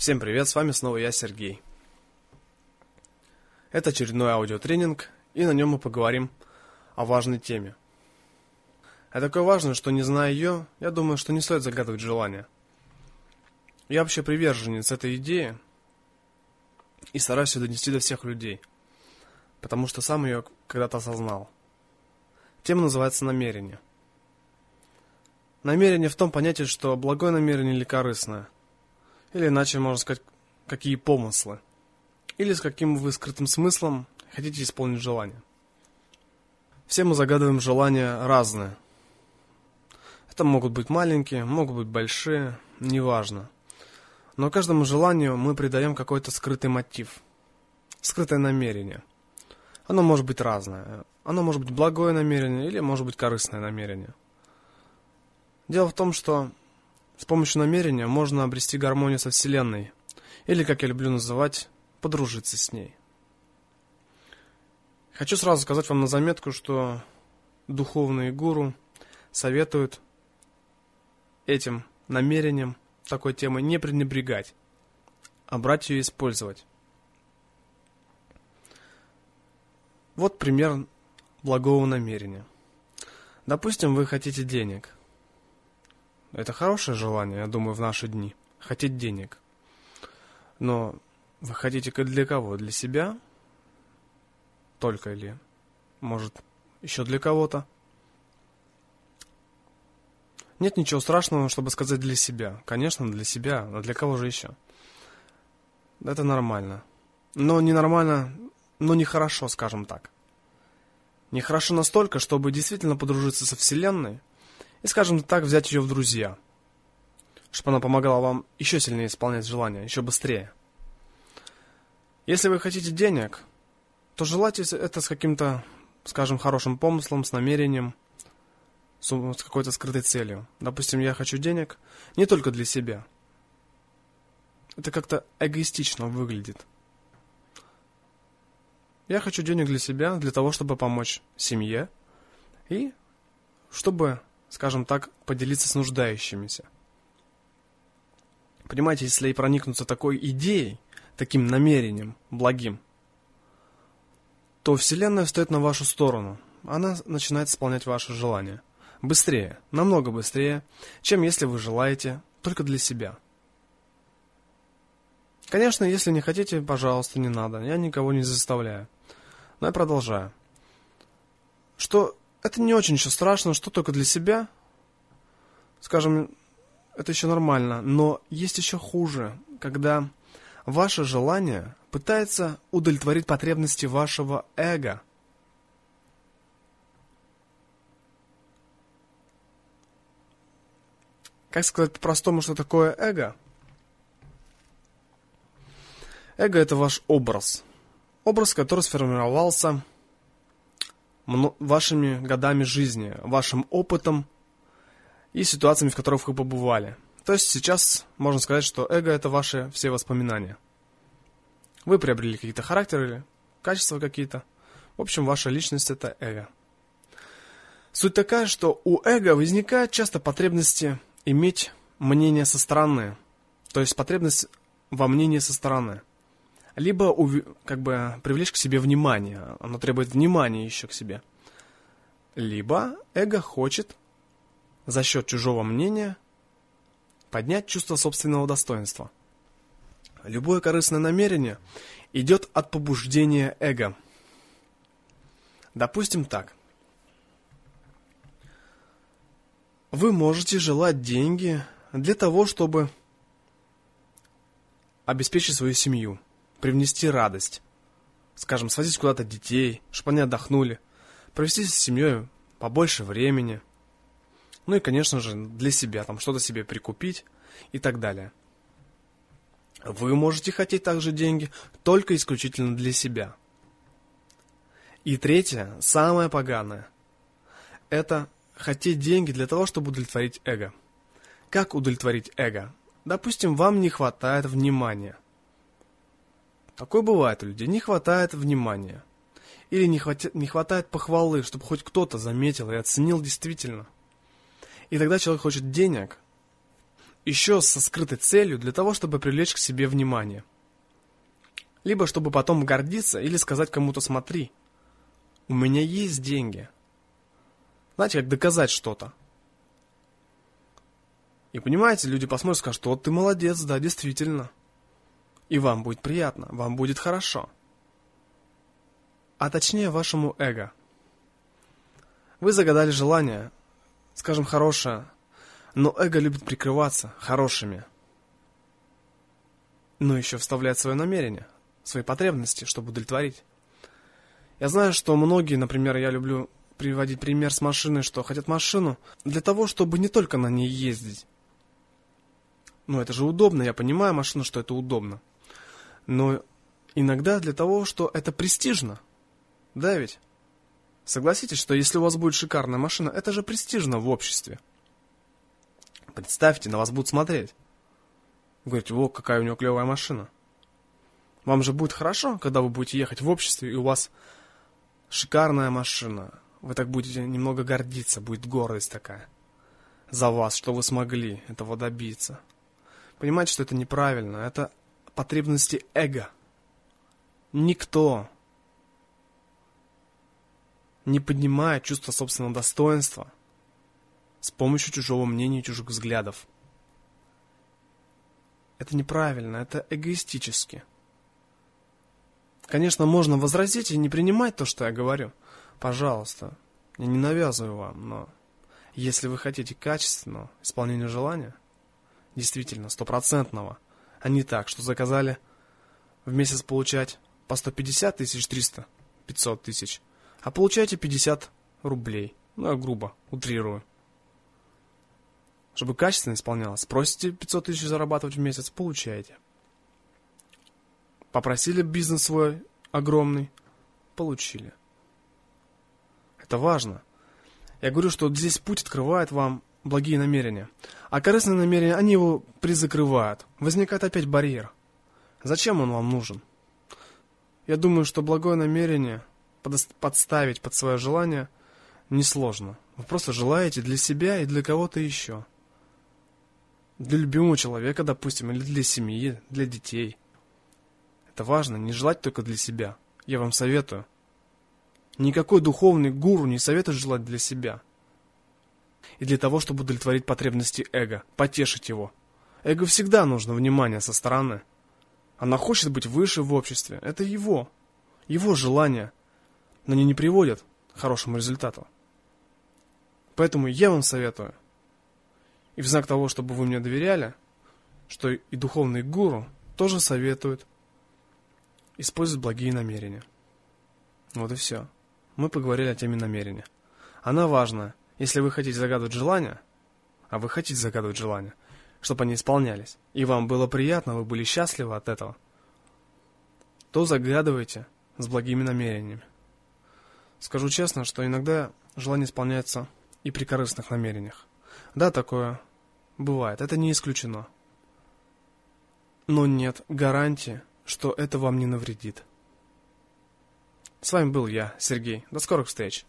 Всем привет, с вами снова я, Сергей. Это очередной аудиотренинг, и на нем мы поговорим о важной теме. Это такое важное, что не зная ее, я думаю, что не стоит загадывать желания. Я вообще приверженец этой идеи и стараюсь ее донести до всех людей, потому что сам ее когда-то осознал. Тема называется «Намерение». Намерение в том понятии, что благое намерение или корыстное – или иначе можно сказать, какие помыслы. Или с каким вы скрытым смыслом хотите исполнить желание. Все мы загадываем желания разные. Это могут быть маленькие, могут быть большие, неважно. Но каждому желанию мы придаем какой-то скрытый мотив, скрытое намерение. Оно может быть разное. Оно может быть благое намерение или может быть корыстное намерение. Дело в том, что с помощью намерения можно обрести гармонию со Вселенной, или, как я люблю называть, подружиться с ней. Хочу сразу сказать вам на заметку, что духовные гуру советуют этим намерением такой темы не пренебрегать, а брать ее и использовать. Вот пример благого намерения. Допустим, вы хотите денег – это хорошее желание, я думаю, в наши дни. Хотеть денег. Но вы хотите для кого? Для себя? Только или, может, еще для кого-то? Нет ничего страшного, чтобы сказать для себя. Конечно, для себя, но для кого же еще? Это нормально. Но ненормально, но нехорошо, скажем так. Нехорошо настолько, чтобы действительно подружиться со Вселенной, и, скажем так, взять ее в друзья, чтобы она помогала вам еще сильнее исполнять желания, еще быстрее. Если вы хотите денег, то желайте это с каким-то, скажем, хорошим помыслом, с намерением, с какой-то скрытой целью. Допустим, я хочу денег не только для себя. Это как-то эгоистично выглядит. Я хочу денег для себя, для того, чтобы помочь семье и чтобы скажем так, поделиться с нуждающимися. Понимаете, если и проникнуться такой идеей, таким намерением благим, то Вселенная встает на вашу сторону. Она начинает исполнять ваши желания. Быстрее, намного быстрее, чем если вы желаете только для себя. Конечно, если не хотите, пожалуйста, не надо. Я никого не заставляю. Но я продолжаю. Что это не очень еще страшно, что только для себя. Скажем, это еще нормально, но есть еще хуже, когда ваше желание пытается удовлетворить потребности вашего эго. Как сказать по-простому, что такое эго? Эго – это ваш образ. Образ, который сформировался вашими годами жизни, вашим опытом и ситуациями, в которых вы побывали. То есть сейчас можно сказать, что эго – это ваши все воспоминания. Вы приобрели какие-то характеры, качества какие-то. В общем, ваша личность – это эго. Суть такая, что у эго возникает часто потребности иметь мнение со стороны. То есть потребность во мнении со стороны либо как бы привлечь к себе внимание, оно требует внимания еще к себе, либо эго хочет за счет чужого мнения поднять чувство собственного достоинства. Любое корыстное намерение идет от побуждения эго. Допустим так. Вы можете желать деньги для того, чтобы обеспечить свою семью – привнести радость. Скажем, свозить куда-то детей, чтобы они отдохнули, провести с семьей побольше времени. Ну и, конечно же, для себя, там что-то себе прикупить и так далее. Вы можете хотеть также деньги только исключительно для себя. И третье, самое поганое, это хотеть деньги для того, чтобы удовлетворить эго. Как удовлетворить эго? Допустим, вам не хватает внимания – Такое бывает у людей. Не хватает внимания. Или не, хватит, не хватает похвалы, чтобы хоть кто-то заметил и оценил действительно. И тогда человек хочет денег еще со скрытой целью для того, чтобы привлечь к себе внимание. Либо чтобы потом гордиться или сказать кому-то «смотри, у меня есть деньги». Знаете, как доказать что-то. И понимаете, люди посмотрят и скажут, вот ты молодец, да, действительно. И вам будет приятно, вам будет хорошо. А точнее вашему эго. Вы загадали желание, скажем, хорошее, но эго любит прикрываться хорошими. Но еще вставлять свое намерение, свои потребности, чтобы удовлетворить. Я знаю, что многие, например, я люблю приводить пример с машиной, что хотят машину для того, чтобы не только на ней ездить. Ну, это же удобно, я понимаю машину, что это удобно но иногда для того, что это престижно. Да ведь? Согласитесь, что если у вас будет шикарная машина, это же престижно в обществе. Представьте, на вас будут смотреть. Вы говорите, о, какая у него клевая машина. Вам же будет хорошо, когда вы будете ехать в обществе, и у вас шикарная машина. Вы так будете немного гордиться, будет гордость такая за вас, что вы смогли этого добиться. Понимаете, что это неправильно, это потребности эго. Никто не поднимает чувство собственного достоинства с помощью чужого мнения и чужих взглядов. Это неправильно, это эгоистически. Конечно, можно возразить и не принимать то, что я говорю. Пожалуйста, я не навязываю вам, но если вы хотите качественного исполнения желания, действительно, стопроцентного – а не так, что заказали в месяц получать по 150 тысяч, 300, 500 тысяч, а получаете 50 рублей. Ну, я грубо, утрирую. Чтобы качественно исполнялось, просите 500 тысяч зарабатывать в месяц, получаете. Попросили бизнес свой огромный, получили. Это важно. Я говорю, что здесь путь открывает вам благие намерения. А корыстные намерения, они его призакрывают. Возникает опять барьер. Зачем он вам нужен? Я думаю, что благое намерение подставить под свое желание несложно. Вы просто желаете для себя и для кого-то еще. Для любимого человека, допустим, или для семьи, для детей. Это важно, не желать только для себя. Я вам советую. Никакой духовный гуру не советует желать для себя – и для того, чтобы удовлетворить потребности эго, потешить его. Эго всегда нужно внимание со стороны. Она хочет быть выше в обществе. Это его. Его желания. Но они не приводят к хорошему результату. Поэтому я вам советую. И в знак того, чтобы вы мне доверяли, что и духовный гуру тоже советует использовать благие намерения. Вот и все. Мы поговорили о теме намерения. Она важная. Если вы хотите загадывать желания, а вы хотите загадывать желания, чтобы они исполнялись, и вам было приятно, вы были счастливы от этого, то загадывайте с благими намерениями. Скажу честно, что иногда желание исполняется и при корыстных намерениях. Да, такое бывает, это не исключено. Но нет гарантии, что это вам не навредит. С вами был я, Сергей. До скорых встреч.